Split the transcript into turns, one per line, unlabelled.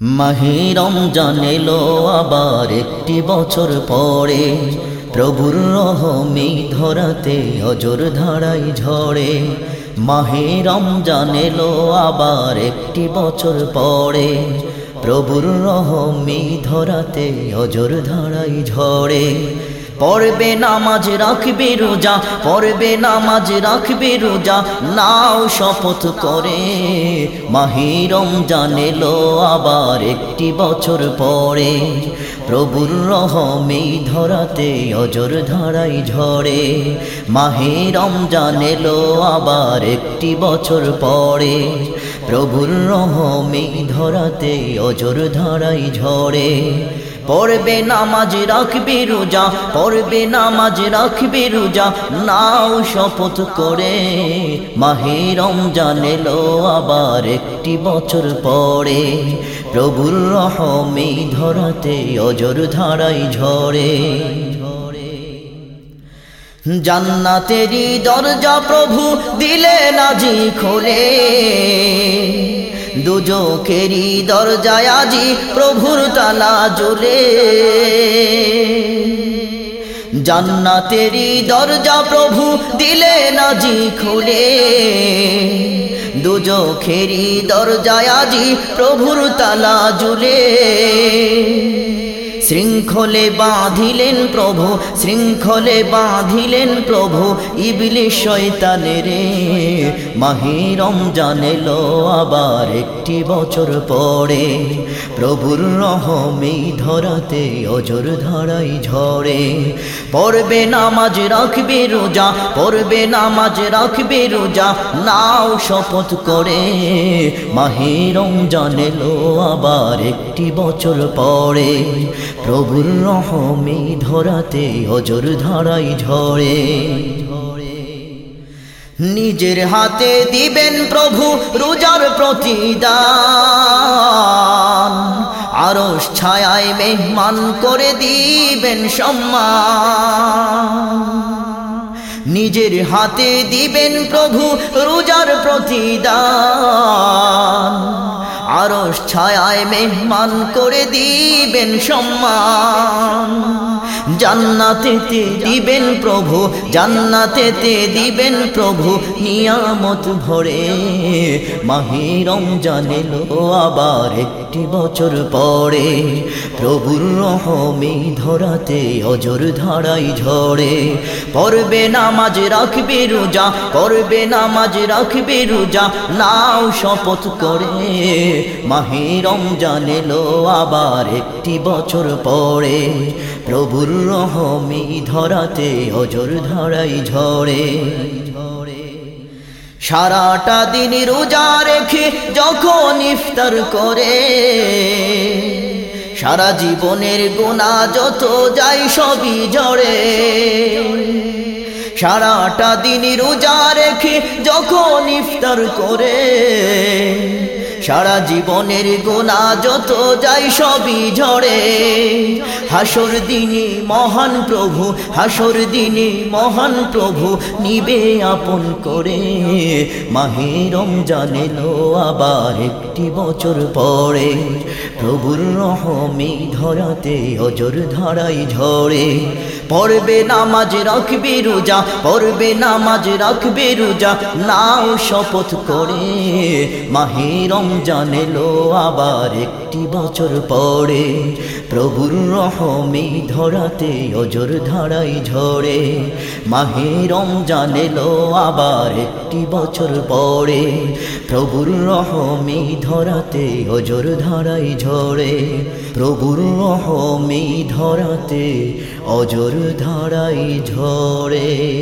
মাহিরম জানেলো আবার একটি বছর পরে। প্রভুর রহমি ধরাতে অজর ধারাই ঝরে। মাহিরম জানেলো আবার একটি বছর পরে। প্রভুর রহমি ধরাতে অজর ধারাই ঝড়ে পড়বে নামাজ, রাখবে রোজা, পড়বে নামাজ, রাখবে রোজা। নাও শপথ করে মাহিরম জানেলো আবার একটি বছর পরে। প্রভুর রহমে ধরাতে অজর ধারাই ঝরে। মাহিরম জানেলো আবার একটি বছর পরে। প্রভুর রহমে ধরাতে অজর ধারাই ঝরে। পড়বে নামাজ রাখবে রোজা, পড়বে নামাজ রাখবে রোজা। নাও শপথ করে মাহেরম জানেলো আবার একটি বছর পরে। প্রভুর রহমে ধরাতে অজর ধারাই ঝরে জান্নাতেরই দরজা প্রভু দিলে নাজি খোলে। দুজোকেরই দরজায় আজি প্রভুর তালা জ্বলে। জান্নাতেরই দরজা প্রভু দিলে নাজি খুলে। দুজোখেরই দরজায় আজি প্রভুর তালা জুলে শৃঙ্খলে বাঁধিলেন প্রভু, শৃঙ্খলে বাঁধিলেন প্রভু ইবলি মাহিরম জানেলো আবার একটি বছর পরে। প্রভুর রহমে ধরাতে অজর ধারাই ঝরে। পড়বে নামাজ, রাখবে রোজা, পড়বে নামাজ, রাখবে রোজা, নাও শপথ করে। মাহিরম জানেলো আবার একটি বছর পরে। প্রভুর রহমে ধরাতে অজর ধারাই ঝরে। নিজের হাতে দিবেন প্রভু রোজার প্রতিদান। আরস ছায়ায় মেহমান করে দিবেন সম্মান। নিজের হাতে দিবেন প্রভু রোজার প্রতিদান। আরস ছায়ায় মেহমান করে দিবেন সম্মান। জান্নাতেতে দিবেন প্রভু জান্নাতেতে দিবেন প্রভু, নিয়ামত ভরে। মাহিরম জানেলো আবার একটি বছর পরে, প্রভুর রহমে ধরাতে অজর ধারাই ঝরে। পড়বে নামাজ, রাখবে রোজা, পড়বে নামাজ, রাখবে রোজা, নাও শপথ করে। মাহিরম জানেলো আবার একটি বছর পরে। প্রভুর রহমি ধরাতে অজর ধরাই ঝরে। সারাটা দিন রোজা রেখে যখন ইফতার করে, সারা জীবনের গোনা যত যাই সবই ঝরে। সারাটা দিন রোজা রেখে যখন ইফতার করে সারা জীবনের গোনা যত যাই সবই ঝরে। হাসর দিনে মহান প্রভু, হাসর দিনে মহান প্রভু নিবে আপন করে। মাহেরম জানেলো আবার একটি বছর পরে প্রভুর রহমে ধরাতে অজর ধারাই ঝরে। পড়বে নামাজ, রাখবে রোজা, পড়বে নামাজ, রাখবে রোজা, নাও শপথ করে। মাহেরম জানেলো আবার একটি বছর পরে। প্রভুর রহমে ধরাতে অজর ধারাই ঝরে। মাহেরম জানেলো আবার একটি বছর পরে। প্রভুর রহমে ধরাতে অজর ধারাই ঝরে। প্রভুর রহমে ধরাতে অজর ধারাই ঝরে।